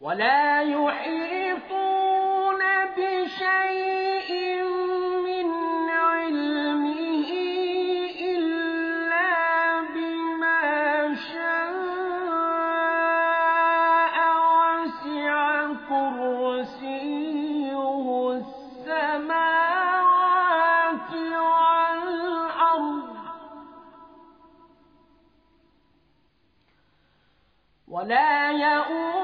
ولا يحيطون بشيء من علمه إلا بما شاء وسع كرسيه السماوات والأرض ولا يؤوده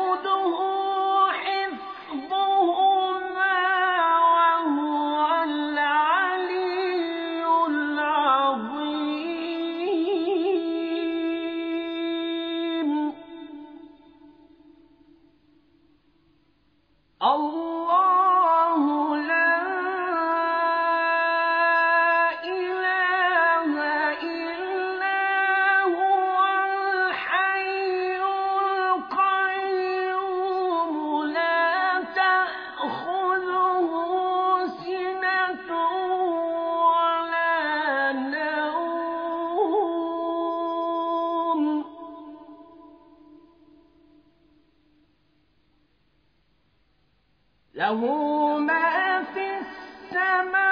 له ما في السماوات